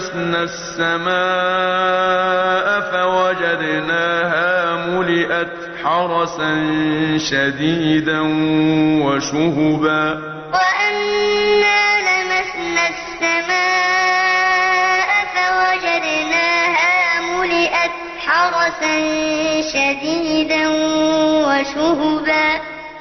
لمسنا السماء فوجدناها ملئت حرسا شديدا وشهبا. وأنا لمسنا السماء فوجدناها ملئت حرسا شديدا وشهبا.